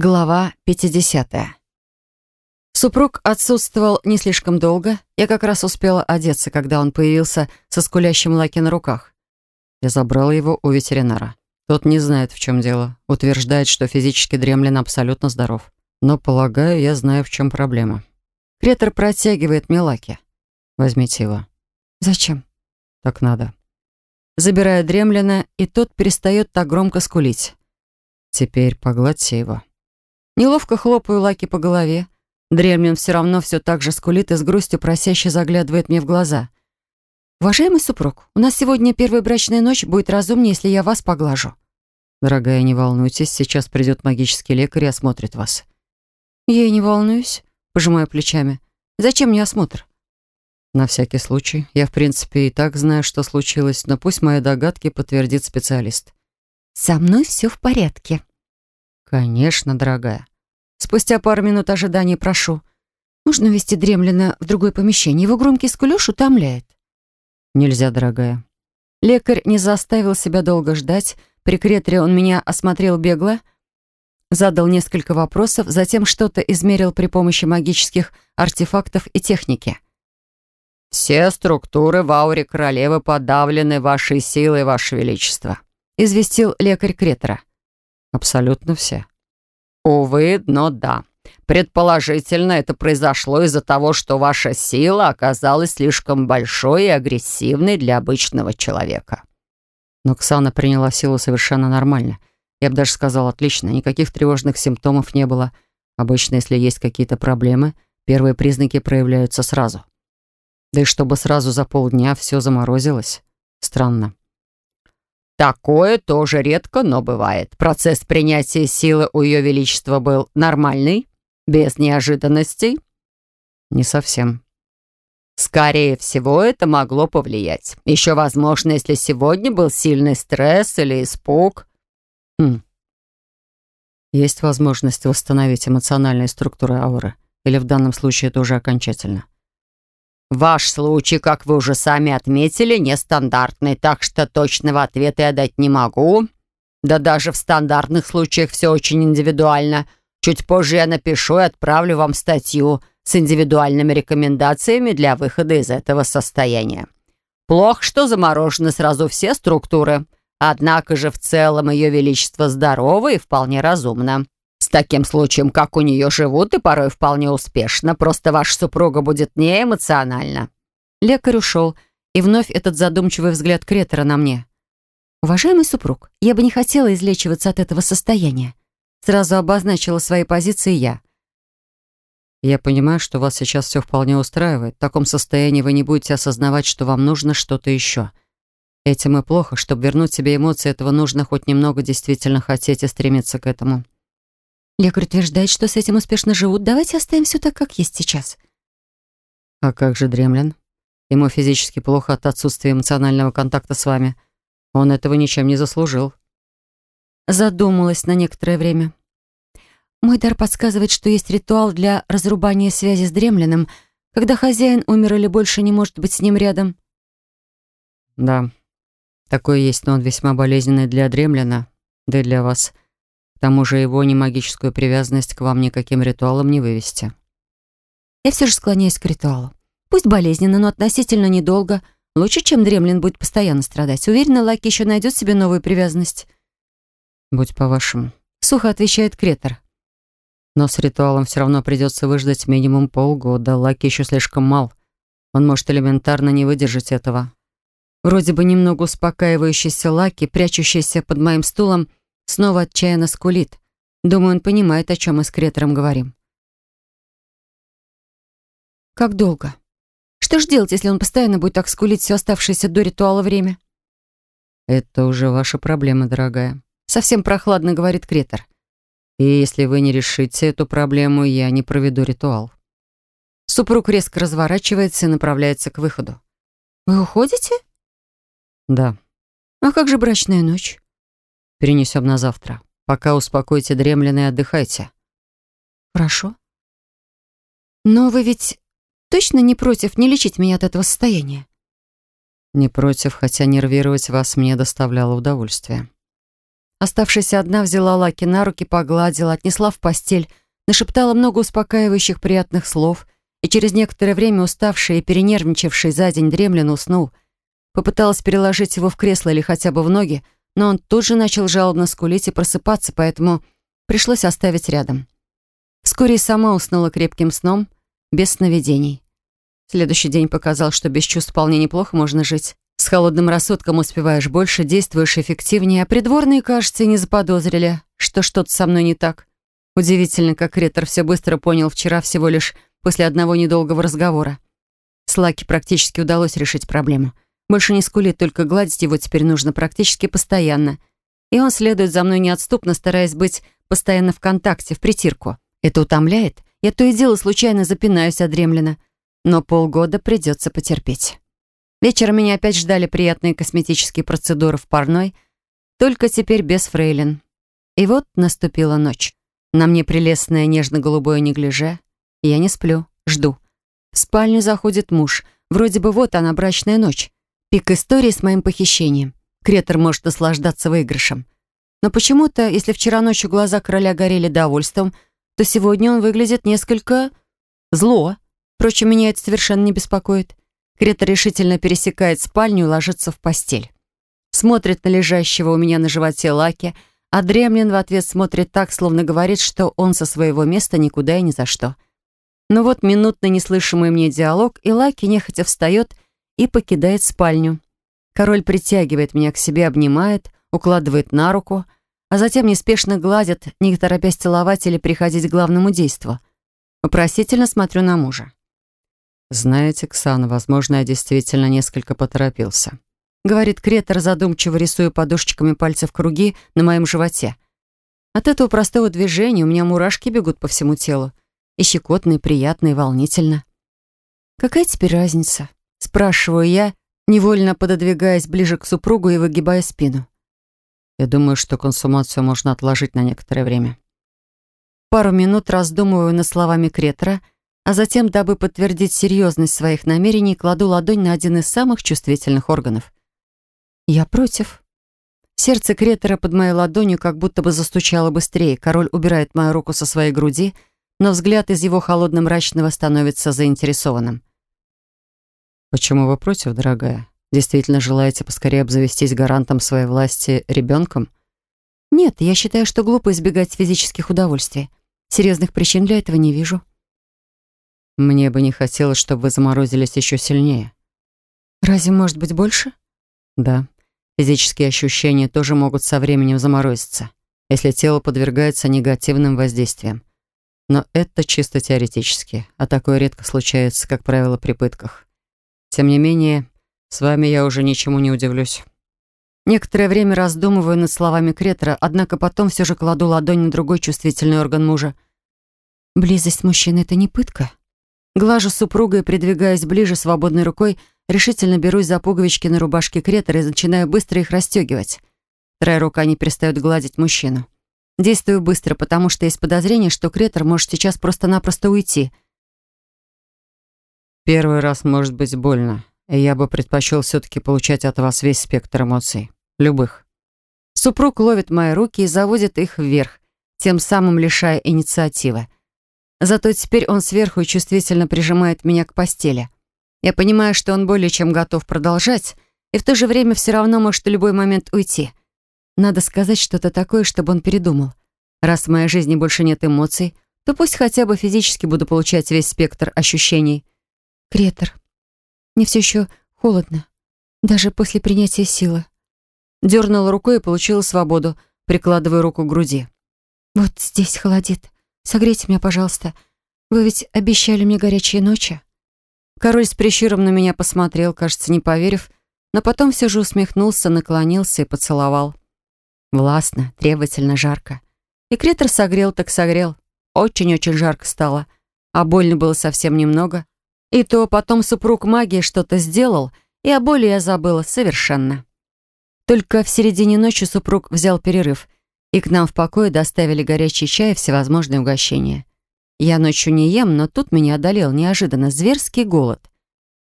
Глава 50. Супруг отсутствовал не слишком долго. Я как раз успела одеться, когда он появился со скулящим Лаки на руках. Я забрала его у ветеринара. Тот не знает, в чем дело. Утверждает, что физически дремлен абсолютно здоров. Но, полагаю, я знаю, в чем проблема. Кретор протягивает мне Лаки. Возьмите его. Зачем? Так надо. Забираю дремлина, и тот перестает так громко скулить. Теперь погладьте его. Неловко хлопаю Лаки по голове. Дремлин все равно все так же скулит и с грустью просяще заглядывает мне в глаза. «Уважаемый супруг, у нас сегодня первая брачная ночь, будет разумнее, если я вас поглажу». «Дорогая, не волнуйтесь, сейчас придет магический лекарь и осмотрит вас». «Я и не волнуюсь», — пожимаю плечами. «Зачем мне осмотр?» «На всякий случай. Я, в принципе, и так знаю, что случилось, но пусть мои догадки подтвердит специалист». «Со мной все в порядке», «Конечно, дорогая. Спустя пару минут ожидания прошу. Нужно вести Дремлина в другое помещение. Его громкий скулёж утомляет». «Нельзя, дорогая». Лекарь не заставил себя долго ждать. При кретре он меня осмотрел бегло, задал несколько вопросов, затем что-то измерил при помощи магических артефактов и техники. «Все структуры в ауре королевы подавлены вашей силой, ваше величество», известил лекарь кретера. Абсолютно все. Увы, но да. Предположительно, это произошло из-за того, что ваша сила оказалась слишком большой и агрессивной для обычного человека. Но Ксана приняла силу совершенно нормально. Я бы даже сказал, отлично. Никаких тревожных симптомов не было. Обычно, если есть какие-то проблемы, первые признаки проявляются сразу. Да и чтобы сразу за полдня все заморозилось. Странно. Такое тоже редко, но бывает. Процесс принятия силы у Ее Величества был нормальный, без неожиданностей? Не совсем. Скорее всего, это могло повлиять. Еще возможно, если сегодня был сильный стресс или испуг. Хм. Есть возможность восстановить эмоциональные структуры ауры? Или в данном случае это уже окончательно? Ваш случай, как вы уже сами отметили, нестандартный, так что точного ответа я дать не могу. Да даже в стандартных случаях все очень индивидуально. Чуть позже я напишу и отправлю вам статью с индивидуальными рекомендациями для выхода из этого состояния. Плохо, что заморожены сразу все структуры. Однако же в целом Ее Величество здорово и вполне разумно. С таким случаем, как у нее живут, и порой вполне успешно. Просто ваша супруга будет неэмоциональна». Лекарь ушел, и вновь этот задумчивый взгляд Кретера на мне. «Уважаемый супруг, я бы не хотела излечиваться от этого состояния». Сразу обозначила свои позиции я. «Я понимаю, что вас сейчас все вполне устраивает. В таком состоянии вы не будете осознавать, что вам нужно что-то еще. Этим и плохо. Чтобы вернуть себе эмоции, этого нужно хоть немного действительно хотеть и стремиться к этому». Лекарь утверждает, что с этим успешно живут. Давайте оставим все так, как есть сейчас. А как же Дремлин? Ему физически плохо от отсутствия эмоционального контакта с вами. Он этого ничем не заслужил. Задумалась на некоторое время. Мой дар подсказывает, что есть ритуал для разрубания связи с Дремлиным, когда хозяин умер или больше не может быть с ним рядом. Да, такое есть, но он весьма болезненный для Дремлина, да и для вас. К тому же его не магическую привязанность к вам никаким ритуалом не вывести. Я все же склоняюсь к ритуалу. Пусть болезненно, но относительно недолго. Лучше, чем Дремлин будет постоянно страдать. Уверена, Лаки еще найдет себе новую привязанность. «Будь по-вашему», — сухо отвечает Кретор. «Но с ритуалом все равно придется выждать минимум полгода. Лаки еще слишком мал. Он может элементарно не выдержать этого». Вроде бы немного успокаивающийся Лаки, прячущийся под моим стулом, Снова отчаянно скулит. Думаю, он понимает, о чем мы с Кретором говорим. Как долго? Что ж делать, если он постоянно будет так скулить все оставшееся до ритуала время? Это уже ваша проблема, дорогая. Совсем прохладно, говорит Кретор. И если вы не решите эту проблему, я не проведу ритуал. Супруг резко разворачивается и направляется к выходу. Вы уходите? Да. А как же брачная ночь? Перенесем на завтра. Пока успокойте дремлины и отдыхайте. Хорошо. Но вы ведь точно не против не лечить меня от этого состояния? Не против, хотя нервировать вас мне доставляло удовольствие. Оставшись одна, взяла Лаки на руки, погладила, отнесла в постель, нашептала много успокаивающих приятных слов, и через некоторое время уставший и перенервничавший за день дремлин уснул. Попыталась переложить его в кресло или хотя бы в ноги, но он тут же начал жалобно скулить и просыпаться, поэтому пришлось оставить рядом. Вскоре и сама уснула крепким сном, без сновидений. Следующий день показал, что без чувств вполне неплохо можно жить. С холодным рассудком успеваешь больше, действуешь эффективнее, а придворные, кажется, не заподозрили, что что-то со мной не так. Удивительно, как Ретор все быстро понял вчера всего лишь после одного недолгого разговора. С Лаки практически удалось решить проблему. Больше не скулит, только гладить его теперь нужно практически постоянно. И он следует за мной неотступно, стараясь быть постоянно в контакте, в притирку. Это утомляет. Я то и дело случайно запинаюсь от дремлина. Но полгода придется потерпеть. Вечером меня опять ждали приятные косметические процедуры в парной, только теперь без фрейлин. И вот наступила ночь. На мне прелестное нежно-голубое неглиже. Я не сплю, жду. В спальню заходит муж. Вроде бы вот она, брачная ночь. Пик истории с моим похищением. Кретор может наслаждаться выигрышем. Но почему-то, если вчера ночью глаза короля горели довольством, то сегодня он выглядит несколько... зло. Впрочем, меня это совершенно не беспокоит. Крета решительно пересекает спальню и ложится в постель. Смотрит на лежащего у меня на животе Лаки, а Дремлин в ответ смотрит так, словно говорит, что он со своего места никуда и ни за что. Но вот минутный неслышимый мне диалог, и Лаки нехотя встает и покидает спальню. Король притягивает меня к себе, обнимает, укладывает на руку, а затем неспешно гладит, не торопясь целовать или приходить к главному действу. Вопросительно смотрю на мужа. «Знаете, Ксана, возможно, я действительно несколько поторопился», говорит Кретор, задумчиво рисуя подушечками пальцев круги на моем животе. От этого простого движения у меня мурашки бегут по всему телу. И щекотно, и приятно, и волнительно. «Какая теперь разница?» Спрашиваю я, невольно пододвигаясь ближе к супругу и выгибая спину. Я думаю, что консумацию можно отложить на некоторое время. Пару минут раздумываю над словами Кретора — а затем, дабы подтвердить серьезность своих намерений, кладу ладонь на один из самых чувствительных органов. Я против. Сердце Кретера под моей ладонью как будто бы застучало быстрее. Король убирает мою руку со своей груди, но взгляд из его холодно-мрачного становится заинтересованным. «Почему вы против, дорогая? Действительно желаете поскорее обзавестись гарантом своей власти ребенком?» «Нет, я считаю, что глупо избегать физических удовольствий. Серьезных причин для этого не вижу». Мне бы не хотелось, чтобы вы заморозились еще сильнее. Разве может быть больше? Да. Физические ощущения тоже могут со временем заморозиться, если тело подвергается негативным воздействиям. Но это чисто теоретически, а такое редко случается, как правило, при пытках. Тем не менее, с вами я уже ничему не удивлюсь. Некоторое время раздумываю над словами Кретера, однако потом все же кладу ладонь на другой чувствительный орган мужа. Близость мужчины — это не пытка. Глажу супруга и, придвигаясь ближе свободной рукой, решительно берусь за пуговички на рубашке Кретора и начинаю быстро их расстегивать. Вторая рука не перестает гладить мужчину. Действую быстро, потому что есть подозрение, что Кретор может сейчас просто-напросто уйти. Первый раз может быть больно, и я бы предпочел все-таки получать от вас весь спектр эмоций. Любых. Супруг ловит мои руки и заводит их вверх, тем самым лишая инициативы. Зато теперь он сверху чувствительно прижимает меня к постели. Я понимаю, что он более чем готов продолжать, и в то же время все равно может в любой момент уйти. Надо сказать что-то такое, чтобы он передумал. Раз в моей жизни больше нет эмоций, то пусть хотя бы физически буду получать весь спектр ощущений. Кретор, мне все еще холодно, даже после принятия силы. Дернула рукой и получила свободу, прикладывая руку к груди. Вот здесь холодит. Согрейте меня, пожалуйста. Вы ведь обещали мне горячие ночи». Король с прищуром на меня посмотрел, кажется, не поверив, но потом все же усмехнулся, наклонился и поцеловал. Властно, требовательно, жарко. И Кретор согрел так согрел. Очень-очень жарко стало, а больно было совсем немного. И то потом супруг магии что-то сделал, и о боли я забыла совершенно. Только в середине ночи супруг взял перерыв — и к нам в покое доставили горячий чай и всевозможные угощения. Я ночью не ем, но тут меня одолел неожиданно зверский голод.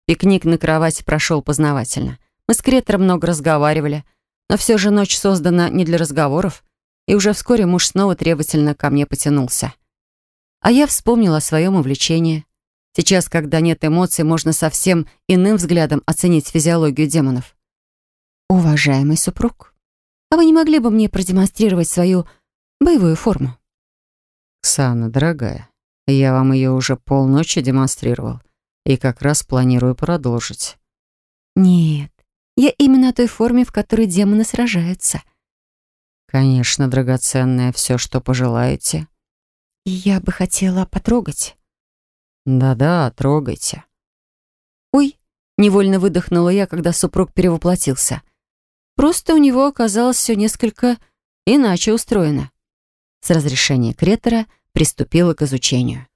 Пикник на кровати прошел познавательно. Мы с Кретором много разговаривали. Но все же ночь создана не для разговоров, и уже вскоре муж снова требовательно ко мне потянулся. А я вспомнила о своем увлечении. Сейчас, когда нет эмоций, можно совсем иным взглядом оценить физиологию демонов. «Уважаемый супруг, а вы не могли бы мне продемонстрировать свою боевую форму?» «Ксана, дорогая, я вам ее уже полночи демонстрировал и как раз планирую продолжить». «Нет, я именно о той форме, в которой демоны сражаются». «Конечно, драгоценная, все, что пожелаете». «Я бы хотела потрогать». «Да-да, трогайте». «Ой», — невольно выдохнула я, когда супруг перевоплотился. «Просто у него оказалось все несколько иначе устроено». С разрешения Кретера приступила к изучению.